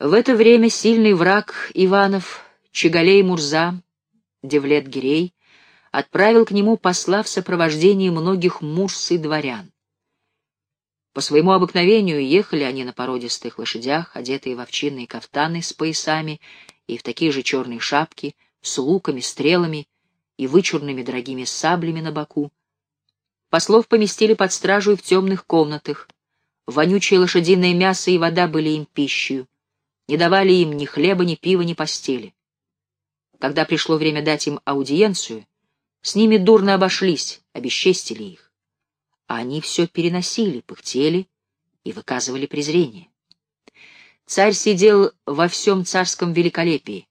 В это время сильный враг Иванов, Чигалей Мурза, Девлет Гирей, отправил к нему посла в сопровождении многих мурс и дворян. По своему обыкновению ехали они на породистых лошадях, одетые в овчинные кафтаны с поясами и в такие же черные шапки, с луками, стрелами и вычурными дорогими саблями на боку. Послов поместили под стражу в темных комнатах. Вонючее лошадиное мясо и вода были им пищей. Не давали им ни хлеба, ни пива, ни постели. Когда пришло время дать им аудиенцию, с ними дурно обошлись, обесчестили их. А они все переносили, пыхтели и выказывали презрение. Царь сидел во всем царском великолепии.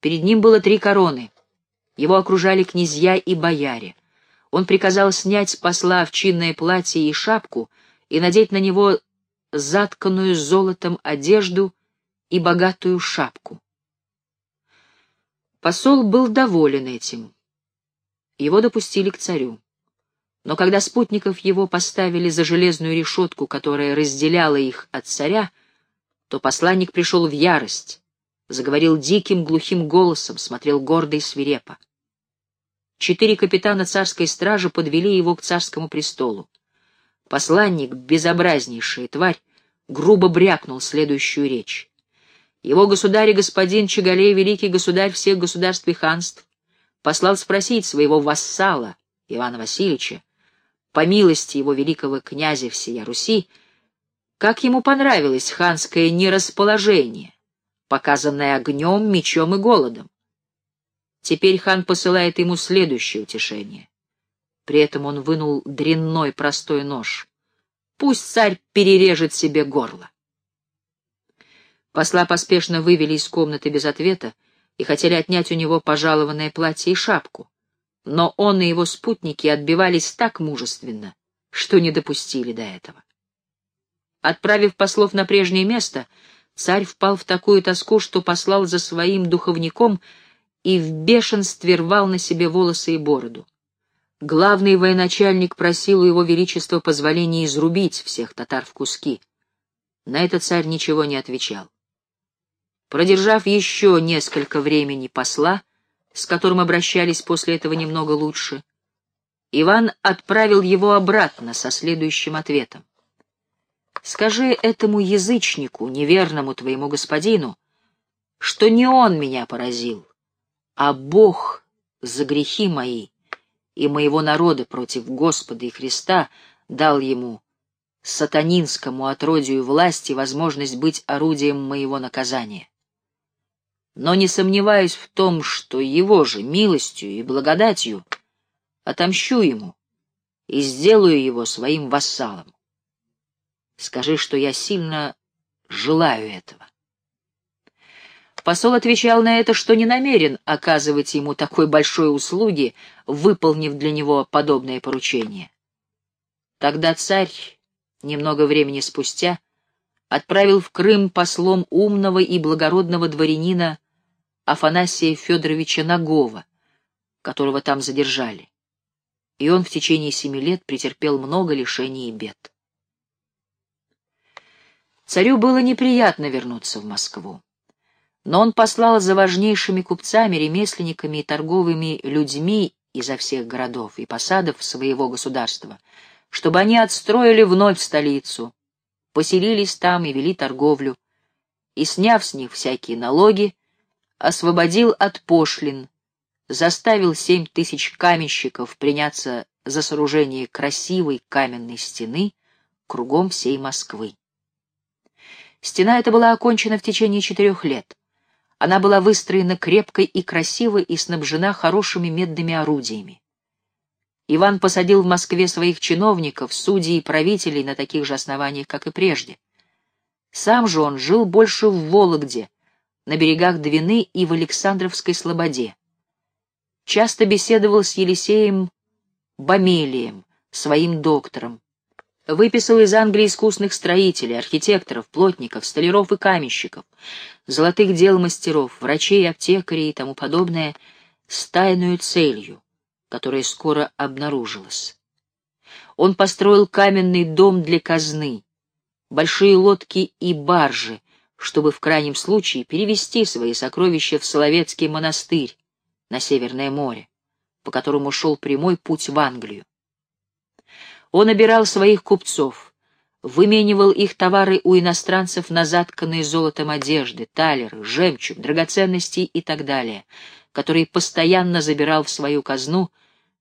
Перед ним было три короны. Его окружали князья и бояре. Он приказал снять с посла овчинное платье и шапку и надеть на него затканную золотом одежду и богатую шапку. Посол был доволен этим. Его допустили к царю. Но когда спутников его поставили за железную решетку, которая разделяла их от царя, то посланник пришел в ярость, заговорил диким глухим голосом, смотрел гордо и свирепо. Четыре капитана царской стражи подвели его к царскому престолу. Посланник, безобразнейшая тварь, грубо брякнул следующую речь. Его государь и господин Чагалей, великий государь всех государств и ханств, послал спросить своего вассала Ивана Васильевича, по милости его великого князя всея Руси, как ему понравилось ханское нерасположение, показанное огнем, мечом и голодом. Теперь хан посылает ему следующее утешение. При этом он вынул дрянной простой нож. Пусть царь перережет себе горло. Посла поспешно вывели из комнаты без ответа, и хотели отнять у него пожалованное платье и шапку. Но он и его спутники отбивались так мужественно, что не допустили до этого. Отправив послов на прежнее место, царь впал в такую тоску, что послал за своим духовником и в бешенстве рвал на себе волосы и бороду. Главный военачальник просил у его величества позволения изрубить всех татар в куски. На это царь ничего не отвечал. Продержав еще несколько времени посла, с которым обращались после этого немного лучше, Иван отправил его обратно со следующим ответом. «Скажи этому язычнику, неверному твоему господину, что не он меня поразил, а Бог за грехи мои и моего народа против Господа и Христа дал ему, сатанинскому отродию власти, возможность быть орудием моего наказания но не сомневаюсь в том, что его же милостью и благодатью отомщу ему и сделаю его своим вассалом. Скажи, что я сильно желаю этого. Посол отвечал на это, что не намерен оказывать ему такой большой услуги, выполнив для него подобное поручение. Тогда царь, немного времени спустя, отправил в Крым послом умного и благородного дворянина Афанасия Федоровича Нагова, которого там задержали. И он в течение семи лет претерпел много лишений и бед. Царю было неприятно вернуться в Москву. Но он послал за важнейшими купцами, ремесленниками и торговыми людьми изо всех городов и посадов своего государства, чтобы они отстроили вновь столицу, поселились там и вели торговлю, и, сняв с них всякие налоги, освободил от пошлин, заставил семь тысяч каменщиков приняться за сооружение красивой каменной стены кругом всей Москвы. Стена эта была окончена в течение четырех лет. Она была выстроена крепко и красиво и снабжена хорошими медными орудиями. Иван посадил в Москве своих чиновников, судей и правителей на таких же основаниях, как и прежде. Сам же он жил больше в Вологде, на берегах Двины и в Александровской Слободе. Часто беседовал с Елисеем Бамелием, своим доктором. Выписал из Англии искусных строителей, архитекторов, плотников, столяров и каменщиков, золотых дел мастеров, врачей, аптекарей и тому подобное с тайную целью, которая скоро обнаружилась. Он построил каменный дом для казны, большие лодки и баржи, чтобы в крайнем случае перевести свои сокровища в Соловецкий монастырь на Северное море, по которому шел прямой путь в Англию. Он обирал своих купцов, выменивал их товары у иностранцев на затканные золотом одежды, талеры, жемчуг, драгоценности и так далее, которые постоянно забирал в свою казну,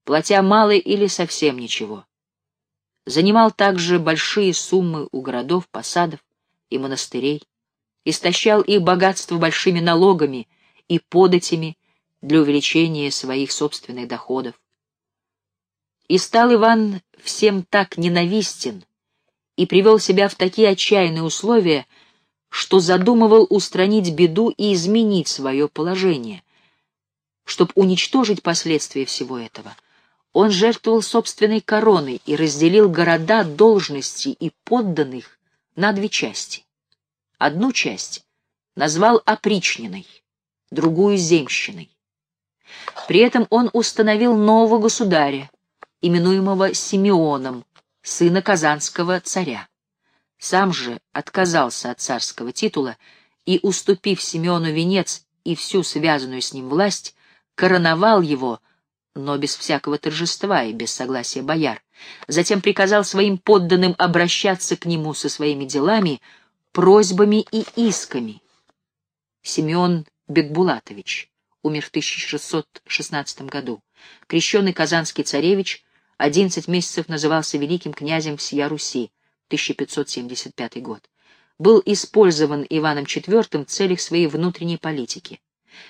платя мало или совсем ничего. Занимал также большие суммы у городов, посадов и монастырей, истощал их богатство большими налогами и податями для увеличения своих собственных доходов. И стал Иван всем так ненавистен и привел себя в такие отчаянные условия, что задумывал устранить беду и изменить свое положение. Чтобы уничтожить последствия всего этого, он жертвовал собственной короной и разделил города, должности и подданных на две части. Одну часть назвал опричниной, другую — земщиной. При этом он установил нового государя, именуемого Симеоном, сына казанского царя. Сам же отказался от царского титула и, уступив Симеону венец и всю связанную с ним власть, короновал его, но без всякого торжества и без согласия бояр. Затем приказал своим подданным обращаться к нему со своими делами, просьбами и исками. Симеон Бекбулатович умер в 1616 году. Крещенный казанский царевич Одиннадцать месяцев назывался великим князем всея Руси, 1575 год. Был использован Иваном IV в целях своей внутренней политики.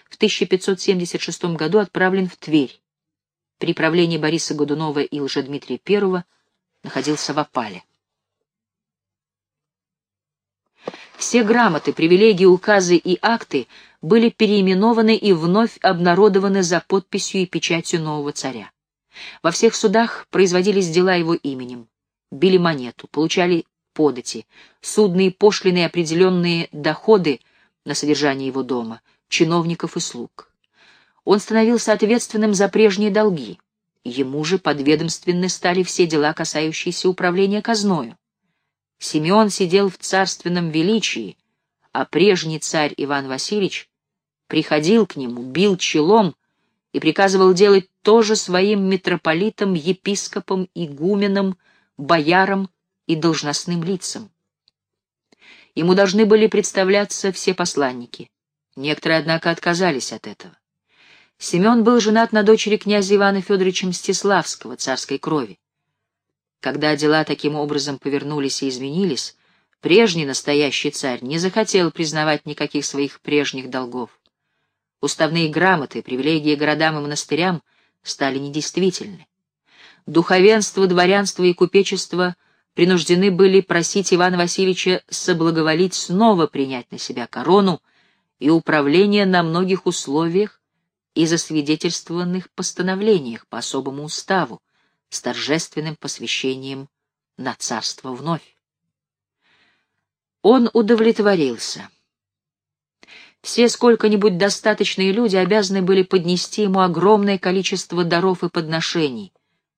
В 1576 году отправлен в Тверь. При правлении Бориса Годунова и Лжедмитрия I находился в опале. Все грамоты, привилегии, указы и акты были переименованы и вновь обнародованы за подписью и печатью нового царя. Во всех судах производились дела его именем. Били монету, получали подати, судные пошлины и определенные доходы на содержание его дома, чиновников и слуг. Он становился ответственным за прежние долги. Ему же подведомственны стали все дела, касающиеся управления казною. Симеон сидел в царственном величии, а прежний царь Иван Васильевич приходил к нему, бил челом и приказывал делать то же своим митрополитам, епископам, игуменам, боярам и должностным лицам. Ему должны были представляться все посланники. Некоторые, однако, отказались от этого. Семен был женат на дочери князя Ивана Федоровича Мстиславского, царской крови. Когда дела таким образом повернулись и изменились, прежний настоящий царь не захотел признавать никаких своих прежних долгов. Уставные грамоты, привилегии городам и монастырям стали недействительны. Духовенство, дворянство и купечество принуждены были просить Ивана Васильевича соблаговолить снова принять на себя корону и управление на многих условиях и засвидетельствованных постановлениях по особому уставу с торжественным посвящением на царство вновь. Он удовлетворился. Все сколько-нибудь достаточные люди обязаны были поднести ему огромное количество даров и подношений,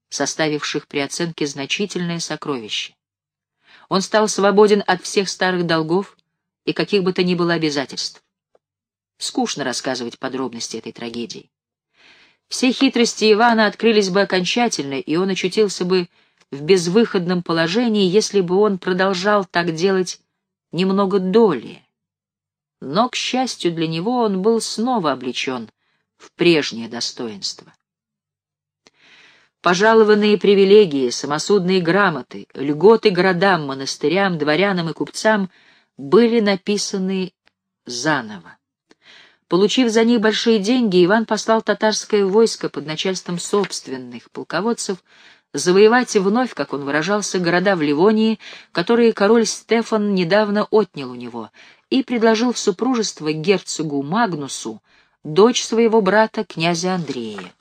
составивших при оценке значительное сокровище. Он стал свободен от всех старых долгов и каких бы то ни было обязательств. Скучно рассказывать подробности этой трагедии. Все хитрости Ивана открылись бы окончательно, и он очутился бы в безвыходном положении, если бы он продолжал так делать немного долее но, к счастью для него, он был снова облечен в прежнее достоинство. Пожалованные привилегии, самосудные грамоты, льготы городам, монастырям, дворянам и купцам были написаны заново. Получив за них большие деньги, Иван послал татарское войско под начальством собственных полководцев завоевать вновь, как он выражался, города в Ливонии, которые король Стефан недавно отнял у него, и предложил в супружество герцогу Магнусу дочь своего брата, князя Андрея.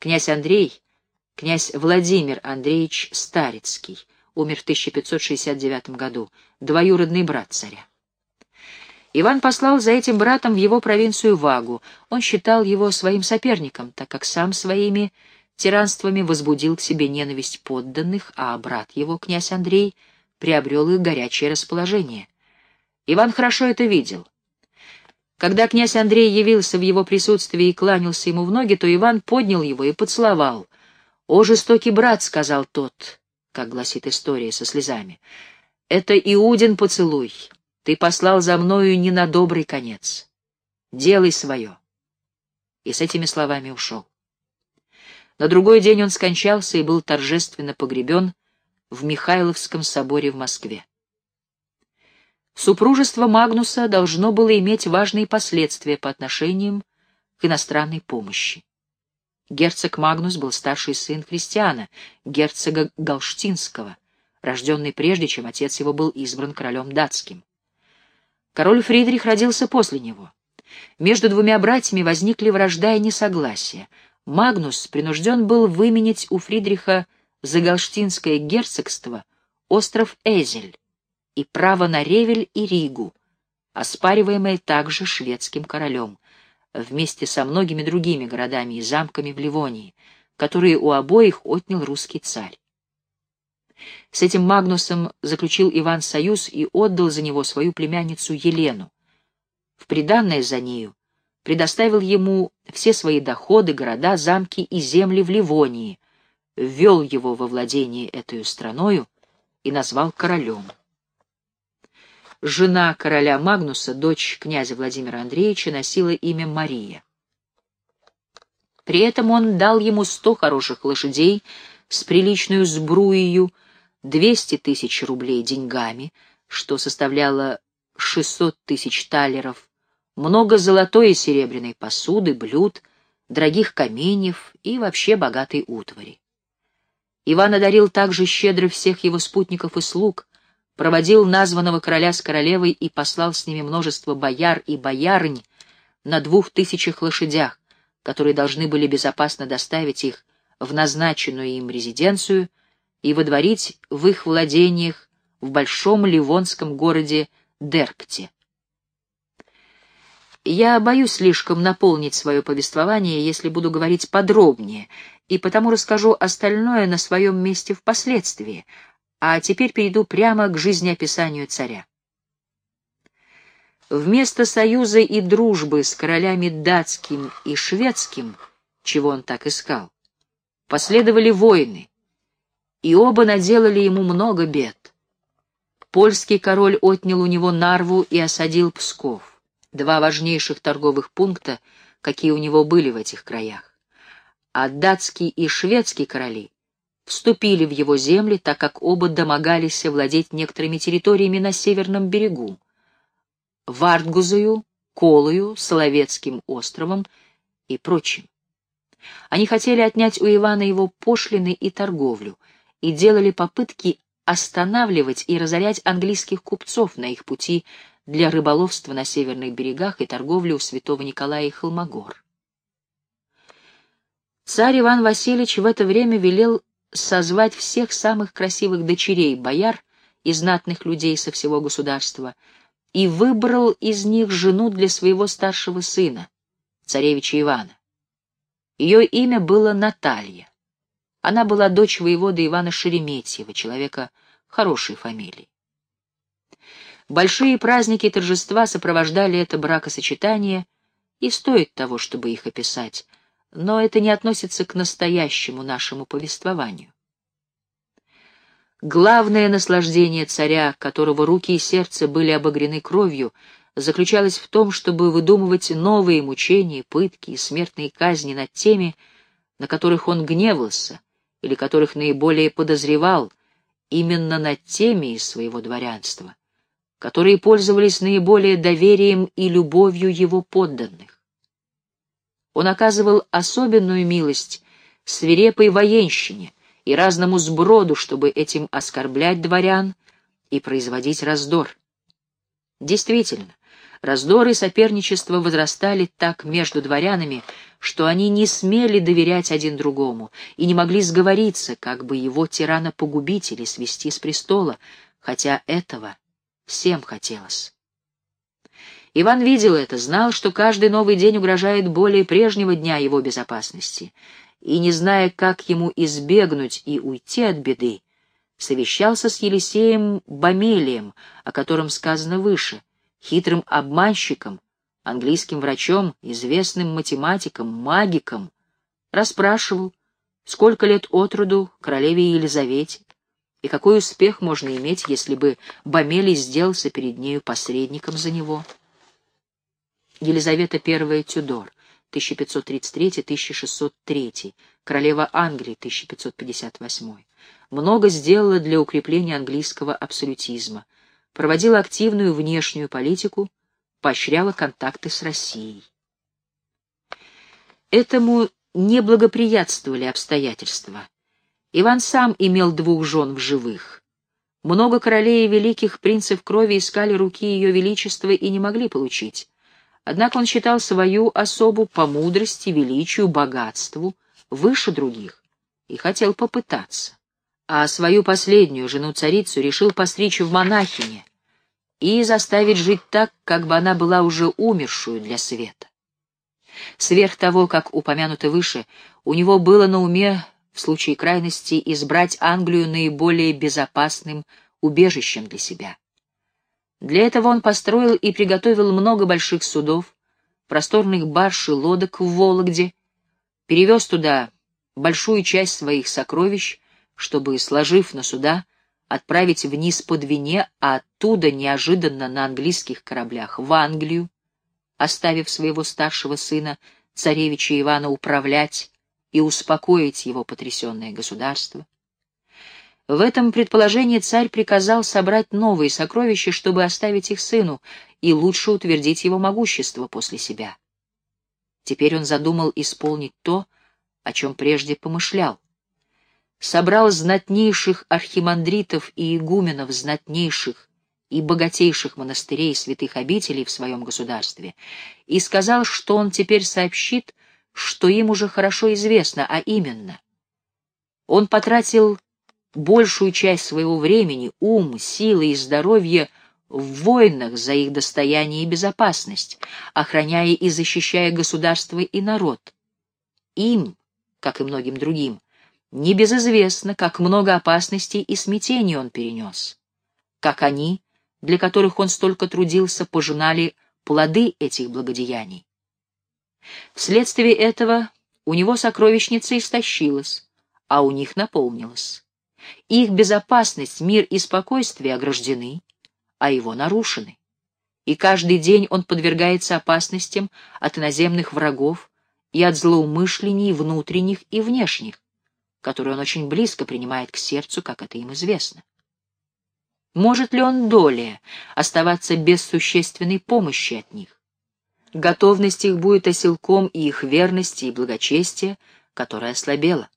Князь Андрей, князь Владимир Андреевич Старицкий, умер в 1569 году, двоюродный брат царя. Иван послал за этим братом в его провинцию Вагу. Он считал его своим соперником, так как сам своими тиранствами возбудил к себе ненависть подданных, а брат его, князь Андрей, приобрел их горячее расположение. Иван хорошо это видел. Когда князь Андрей явился в его присутствии и кланялся ему в ноги, то Иван поднял его и поцеловал. «О, жестокий брат!» — сказал тот, как гласит история со слезами. «Это Иудин поцелуй. Ты послал за мною не на добрый конец. Делай свое». И с этими словами ушел. На другой день он скончался и был торжественно погребен в Михайловском соборе в Москве. Супружество Магнуса должно было иметь важные последствия по отношениям к иностранной помощи. Герцог Магнус был старший сын Христиана, герцога Галштинского, рожденный прежде, чем отец его был избран королем датским. Король Фридрих родился после него. Между двумя братьями возникли вражда и несогласие. Магнус принужден был выменить у Фридриха за Галштинское герцогство остров Эзель и право на Ревель и Ригу, оспариваемое также шведским королем, вместе со многими другими городами и замками в Ливонии, которые у обоих отнял русский царь. С этим Магнусом заключил Иван союз и отдал за него свою племянницу Елену. В приданное за нею предоставил ему все свои доходы, города, замки и земли в Ливонии, ввел его во владение этой страною и назвал королем. Жена короля Магнуса, дочь князя Владимира Андреевича, носила имя Мария. При этом он дал ему сто хороших лошадей с приличную сбруею, двести тысяч рублей деньгами, что составляло шестьсот тысяч талеров, много золотой и серебряной посуды, блюд, дорогих каменьев и вообще богатой утвари. Иван одарил также щедро всех его спутников и слуг, проводил названного короля с королевой и послал с ними множество бояр и боярынь на двух тысячах лошадях, которые должны были безопасно доставить их в назначенную им резиденцию и водворить в их владениях в большом ливонском городе Деркте. Я боюсь слишком наполнить свое повествование, если буду говорить подробнее, и потому расскажу остальное на своем месте впоследствии, а теперь перейду прямо к жизнеописанию царя. Вместо союза и дружбы с королями датским и шведским, чего он так искал, последовали войны, и оба наделали ему много бед. Польский король отнял у него Нарву и осадил Псков два важнейших торговых пункта, какие у него были в этих краях. А датский и шведский короли вступили в его земли, так как оба домогались владеть некоторыми территориями на северном берегу — Вартгузою, Колою, Соловецким островом и прочим. Они хотели отнять у Ивана его пошлины и торговлю и делали попытки останавливать и разорять английских купцов на их пути для рыболовства на северных берегах и торговли у святого Николая и Холмогор. Царь Иван Васильевич в это время велел созвать всех самых красивых дочерей бояр и знатных людей со всего государства и выбрал из них жену для своего старшего сына, царевича Ивана. Ее имя было Наталья. Она была дочь воевода Ивана Шереметьева, человека хорошей фамилии. Большие праздники и торжества сопровождали это бракосочетание, и стоит того, чтобы их описать, но это не относится к настоящему нашему повествованию. Главное наслаждение царя, которого руки и сердце были обогрены кровью, заключалось в том, чтобы выдумывать новые мучения, пытки и смертные казни над теми, на которых он гневался или которых наиболее подозревал, именно над теми из своего дворянства, которые пользовались наиболее доверием и любовью его подданных. Он оказывал особенную милость свирепой военщине и разному сброду, чтобы этим оскорблять дворян и производить раздор. Действительно, раздоры и соперничество возрастали так между дворянами, что они не смели доверять один другому и не могли сговориться, как бы его тирана погубить или свести с престола, хотя этого Всем хотелось. Иван видел это, знал, что каждый новый день угрожает более прежнего дня его безопасности, и, не зная, как ему избегнуть и уйти от беды, совещался с Елисеем Бамелием, о котором сказано выше, хитрым обманщиком, английским врачом, известным математиком, магиком, расспрашивал, сколько лет от роду королеве Елизавете, и какой успех можно иметь, если бы Бомелий сделался перед нею посредником за него. Елизавета I Тюдор, 1533-1603, королева Англии, 1558. Много сделала для укрепления английского абсолютизма, проводила активную внешнюю политику, поощряла контакты с Россией. Этому не благоприятствовали обстоятельства. Иван сам имел двух жен в живых. Много королей и великих принцев крови искали руки ее величества и не могли получить. Однако он считал свою особу по мудрости, величию, богатству выше других и хотел попытаться. А свою последнюю жену-царицу решил постричь в монахине и заставить жить так, как бы она была уже умершую для света. Сверх того, как упомянуто выше, у него было на уме в случае крайности избрать Англию наиболее безопасным убежищем для себя. Для этого он построил и приготовил много больших судов, просторных барж и лодок в Вологде, перевез туда большую часть своих сокровищ, чтобы, сложив на суда, отправить вниз по Двине, а оттуда неожиданно на английских кораблях в Англию, оставив своего старшего сына, царевича Ивана, управлять и успокоить его потрясенное государство. В этом предположении царь приказал собрать новые сокровища, чтобы оставить их сыну и лучше утвердить его могущество после себя. Теперь он задумал исполнить то, о чем прежде помышлял. Собрал знатнейших архимандритов и игуменов знатнейших и богатейших монастырей святых обителей в своем государстве и сказал, что он теперь сообщит, что им уже хорошо известно, а именно. Он потратил большую часть своего времени, ум, силы и здоровье в войнах за их достояние и безопасность, охраняя и защищая государство и народ. Им, как и многим другим, небезызвестно, как много опасностей и смятений он перенес. Как они, для которых он столько трудился, пожинали плоды этих благодеяний. Вследствие этого у него сокровищница истощилась, а у них наполнилась. Их безопасность, мир и спокойствие ограждены, а его нарушены. И каждый день он подвергается опасностям от иноземных врагов и от злоумышлений внутренних и внешних, которые он очень близко принимает к сердцу, как это им известно. Может ли он долее оставаться без существенной помощи от них? Готовность их будет оселком и их верности и благочестия, которая ослабела.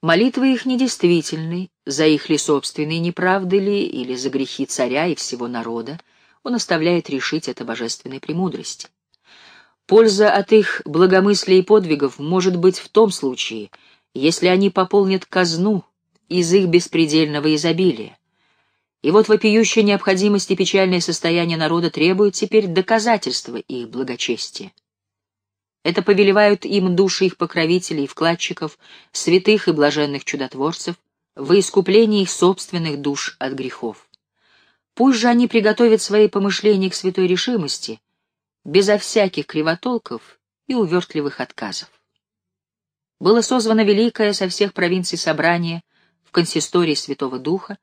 Молитвы их недействительны, за их ли собственные неправды ли, или за грехи царя и всего народа, он оставляет решить это божественной премудрости. Польза от их благомыслия и подвигов может быть в том случае, если они пополнят казну из их беспредельного изобилия. И вот вопиющая необходимость и печальное состояние народа требуют теперь доказательства их благочестия. Это повелевают им души их покровителей и вкладчиков, святых и блаженных чудотворцев, во искупление их собственных душ от грехов. Пусть же они приготовят свои помышления к святой решимости, безо всяких кривотолков и увертливых отказов. Было созвано великое со всех провинций собрание в консистории Святого Духа,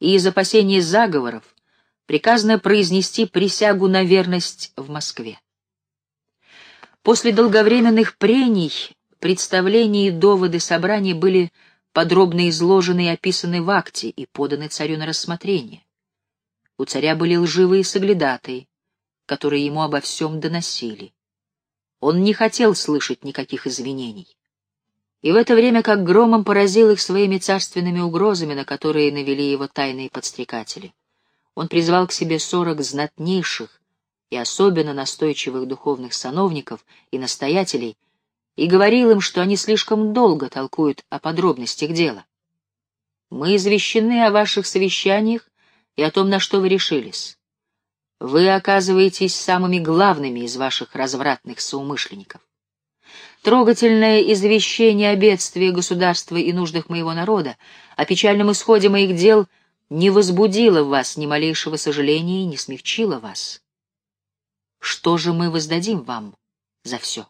и из опасения заговоров приказано произнести присягу на верность в Москве. После долговременных прений, представлений и доводы собрания были подробно изложены и описаны в акте и поданы царю на рассмотрение. У царя были лживые соглядатые, которые ему обо всем доносили. Он не хотел слышать никаких извинений. И в это время как громом поразил их своими царственными угрозами, на которые навели его тайные подстрекатели. Он призвал к себе сорок знатнейших и особенно настойчивых духовных сановников и настоятелей, и говорил им, что они слишком долго толкуют о подробностях дела. Мы извещены о ваших совещаниях и о том, на что вы решились. Вы оказываетесь самыми главными из ваших развратных соумышленников. Трогательное извещение о бедствии государства и нуждах моего народа, о печальном исходе моих дел не возбудило в вас ни малейшего сожаления и не смягчило вас. что же мы воздадим вам за все?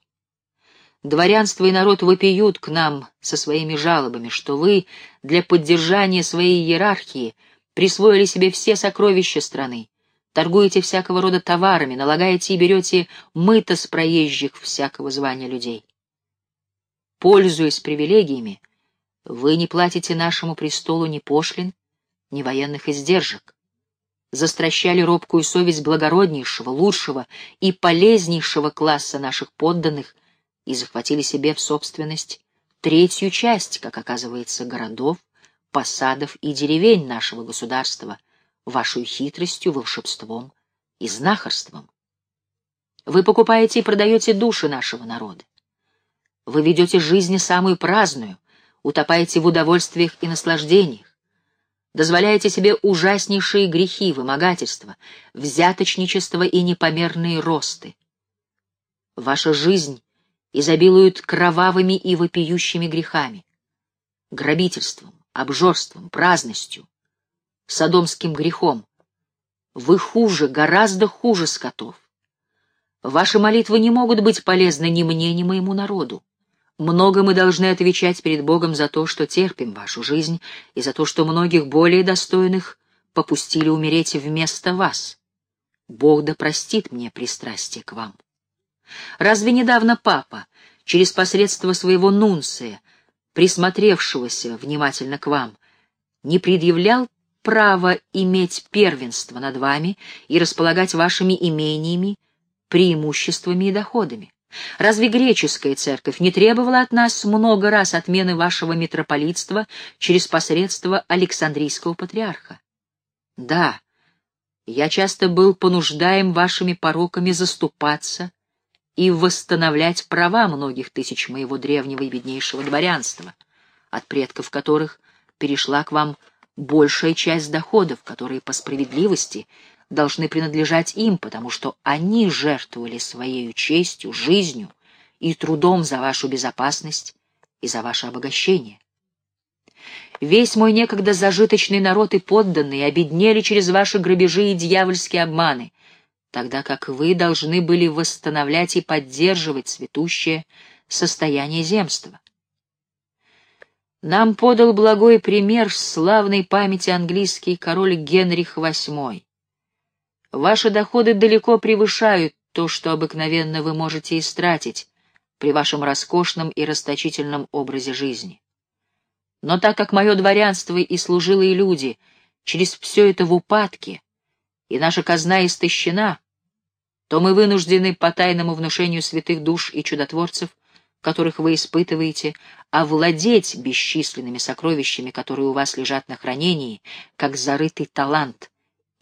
Дворянство и народ вопиют к нам со своими жалобами, что вы для поддержания своей иерархии присвоили себе все сокровища страны, торгуете всякого рода товарами, налагаете и берете мыто с проезжих всякого звания людей. Пользуясь привилегиями, вы не платите нашему престолу ни пошлин, ни военных издержек. Застращали робкую совесть благороднейшего, лучшего и полезнейшего класса наших подданных и захватили себе в собственность третью часть, как оказывается, городов, посадов и деревень нашего государства, вашей хитростью, волшебством и знахарством. Вы покупаете и продаете души нашего народа. Вы ведете жизнь самую праздную, утопаете в удовольствиях и наслаждениях, дозволяете себе ужаснейшие грехи, вымогательства, взяточничество и непомерные росты. Ваша жизнь изобилует кровавыми и вопиющими грехами, грабительством, обжорством, праздностью, садомским грехом. Вы хуже, гораздо хуже скотов. Ваши молитвы не могут быть полезны ни мне, ни моему народу. Много мы должны отвечать перед Богом за то, что терпим вашу жизнь, и за то, что многих более достойных попустили умереть вместо вас. Бог да простит мне пристрастие к вам. Разве недавно папа, через посредство своего нунция, присмотревшегося внимательно к вам, не предъявлял право иметь первенство над вами и располагать вашими имениями, преимуществами и доходами? Разве греческая церковь не требовала от нас много раз отмены вашего митрополитства через посредство Александрийского патриарха? Да, я часто был понуждаем вашими пороками заступаться и восстановлять права многих тысяч моего древнего и беднейшего дворянства, от предков которых перешла к вам большая часть доходов, которые по справедливости должны принадлежать им, потому что они жертвовали своей честью, жизнью и трудом за вашу безопасность и за ваше обогащение. Весь мой некогда зажиточный народ и подданные обеднели через ваши грабежи и дьявольские обманы, тогда как вы должны были восстановлять и поддерживать цветущее состояние земства. Нам подал благой пример славной памяти английский король Генрих VIII. Ваши доходы далеко превышают то, что обыкновенно вы можете истратить при вашем роскошном и расточительном образе жизни. Но так как мое дворянство и служилые люди через все это в упадке, и наша казна истощена, то мы вынуждены по тайному внушению святых душ и чудотворцев, которых вы испытываете, овладеть бесчисленными сокровищами, которые у вас лежат на хранении, как зарытый талант,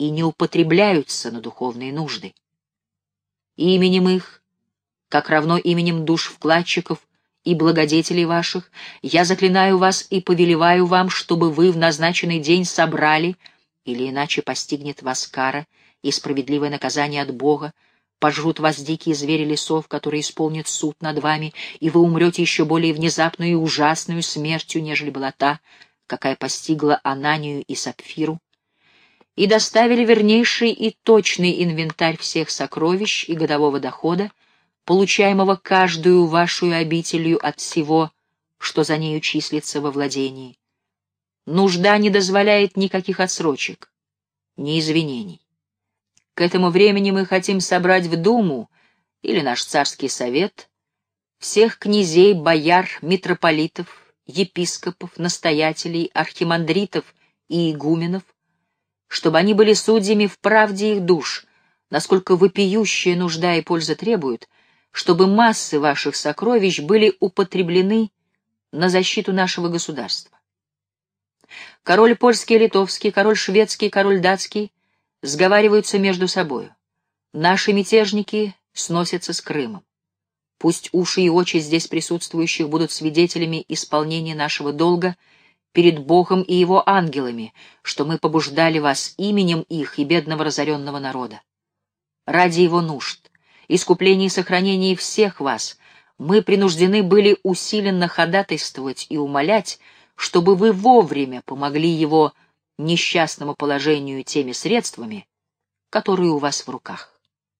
и не употребляются на духовные нужды. Именем их, как равно именем душ вкладчиков и благодетелей ваших, я заклинаю вас и повелеваю вам, чтобы вы в назначенный день собрали, или иначе постигнет вас кара и справедливое наказание от Бога, пожрут вас дикие звери лесов, которые исполнят суд над вами, и вы умрете еще более внезапную и ужасную смертью, нежели была та, какая постигла Ананию и Сапфиру, и доставили вернейший и точный инвентарь всех сокровищ и годового дохода, получаемого каждую вашу обителью от всего, что за нею числится во владении. Нужда не дозволяет никаких отсрочек, ни извинений. К этому времени мы хотим собрать в Думу, или наш царский совет, всех князей, бояр, митрополитов, епископов, настоятелей, архимандритов и игуменов, чтобы они были судьями в правде их душ, насколько вопиющая нужда и польза требуют, чтобы массы ваших сокровищ были употреблены на защиту нашего государства. Король польский и литовский, король шведский король датский сговариваются между собою. Наши мятежники сносятся с Крымом. Пусть уши и очи здесь присутствующих будут свидетелями исполнения нашего долга — перед Богом и его ангелами, что мы побуждали вас именем их и бедного разоренного народа. Ради его нужд, искупления и сохранения всех вас, мы принуждены были усиленно ходатайствовать и умолять, чтобы вы вовремя помогли его несчастному положению теми средствами, которые у вас в руках.